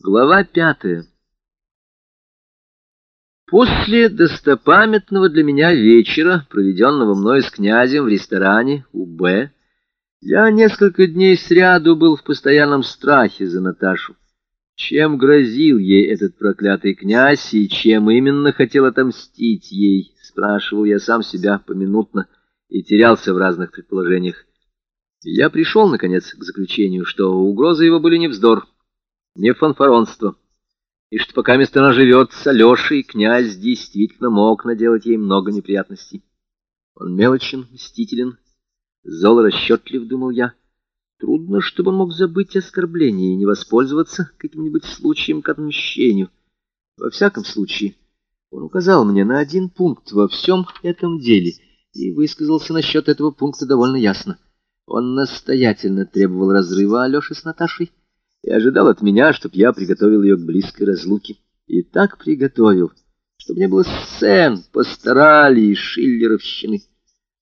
Глава пятая После достопамятного для меня вечера, проведенного мной с князем в ресторане у Б, я несколько дней сряду был в постоянном страхе за Наташу. Чем грозил ей этот проклятый князь и чем именно хотел отомстить ей, спрашивал я сам себя поминутно и терялся в разных предположениях. я пришел, наконец, к заключению, что угрозы его были не вздор не фанфаронство, и что пока место она живет с Алешей, князь действительно мог наделать ей много неприятностей. Он мелочен, мстителен, зол расчетлив, думал я. Трудно, чтобы он мог забыть оскорбление и не воспользоваться каким-нибудь случаем к отмщению. Во всяком случае, он указал мне на один пункт во всем этом деле и высказался насчет этого пункта довольно ясно. Он настоятельно требовал разрыва Алеши с Наташей, и ожидал от меня, чтоб я приготовил ее к близкой разлуке. И так приготовил, чтобы не было сцен, постарали и шиллеровщины.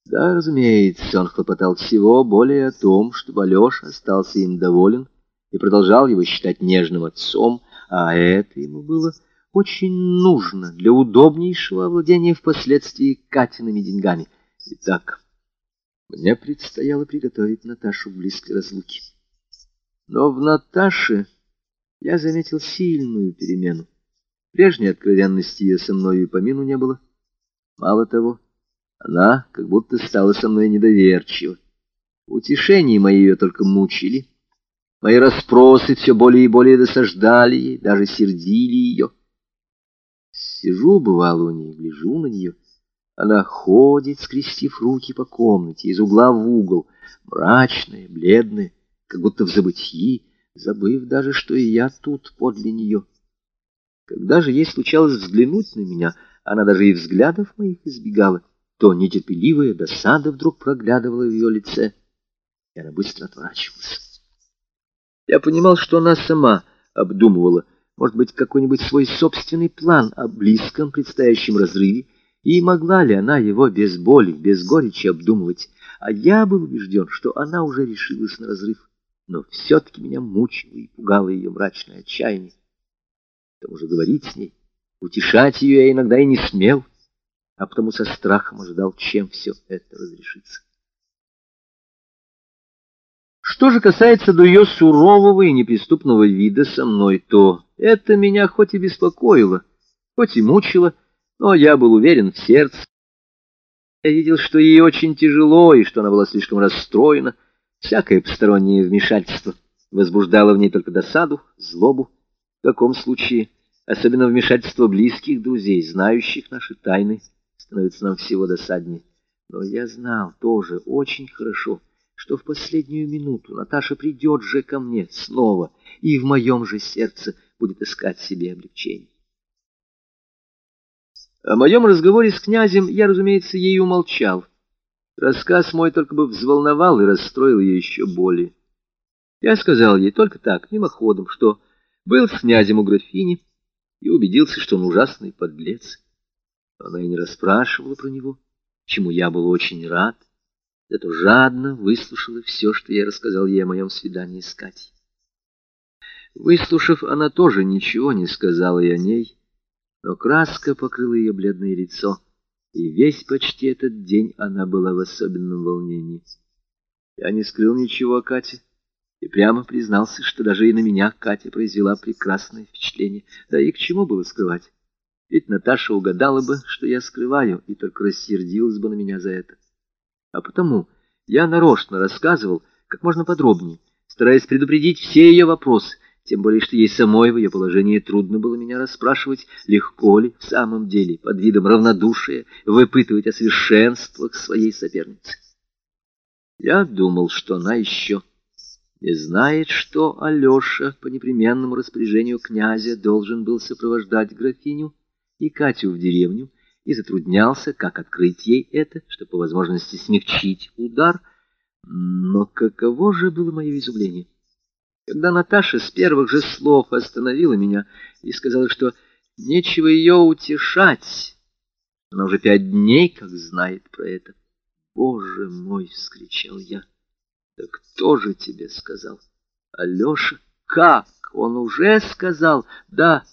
Да, разумеется, он хлопотал всего более о том, чтобы Алеша остался им доволен и продолжал его считать нежным отцом, а это ему было очень нужно для удобнейшего овладения впоследствии Катиными деньгами. Итак, мне предстояло приготовить Наташу к близкой разлуке. Но в Наташе я заметил сильную перемену. Прежней откровенности ее со мной и помину не было. Мало того, она как будто стала со мной недоверчива. Утешения мои ее только мучили. Мои расспросы все более и более досаждали ей, даже сердили ее. Сижу, бывало, у ней, гляжу на нее. Она ходит, скрестив руки по комнате, из угла в угол, мрачная, бледная, как будто в забытии, забыв даже, что и я тут подле нее. Когда же ей случалось взглянуть на меня, она даже и взглядов моих избегала, то нетерпеливая досада вдруг проглядывала в ее лице, и она быстро отворачивалась. Я понимал, что она сама обдумывала, может быть, какой-нибудь свой собственный план о близком предстоящем разрыве, и могла ли она его без боли, без горечи обдумывать, а я был убежден, что она уже решилась на разрыв но все-таки меня мучило и пугало ее мрачное отчаяние. К тому же говорить с ней, утешать ее я иногда и не смел, а потому со страхом ожидал, чем все это разрешится. Что же касается до ее сурового и неприступного вида со мной, то это меня хоть и беспокоило, хоть и мучило, но я был уверен в сердце. Я видел, что ей очень тяжело и что она была слишком расстроена, Всякое постороннее вмешательство возбуждало в ней только досаду, злобу. В таком случае, особенно вмешательство близких друзей, знающих наши тайны, становится нам всего досаднее. Но я знал тоже очень хорошо, что в последнюю минуту Наташа придет же ко мне снова и в моем же сердце будет искать себе облегчение. О моем разговоре с князем я, разумеется, ей умолчал. Рассказ мой только бы взволновал и расстроил ее еще более. Я сказал ей только так, мимоходом, что был с князем у графини и убедился, что он ужасный подлец. Она и не расспрашивала про него, чему я был очень рад, зато жадно выслушала все, что я рассказал ей о моем свидании с Катей. Выслушав, она тоже ничего не сказала и о ней, но краска покрыла ее бледное лицо — и весь почти этот день она была в особенном волнении. Я не скрыл ничего о Кате и прямо признался, что даже и на меня Катя произвела прекрасное впечатление. Да и к чему было скрывать? Ведь Наташа угадала бы, что я скрываю, и только рассердилась бы на меня за это. А потому я нарочно рассказывал как можно подробнее, стараясь предупредить все ее вопросы, тем более, что ей самой в ее положении трудно было меня расспрашивать, легко ли в самом деле, под видом равнодушия, выпытывать о совершенствах своей соперницы. Я думал, что она еще не знает, что Алеша по непременному распоряжению князя должен был сопровождать графиню и Катю в деревню, и затруднялся, как открыть ей это, чтобы по возможности смягчить удар. Но каково же было мое изумление! Когда Наташа с первых же слов остановила меня и сказала, что нечего ее утешать. Она уже пять дней как знает про это. «Боже мой!» — вскричал я. «Да кто же тебе сказал?» «Алеша?» Как? Он уже сказал? Да,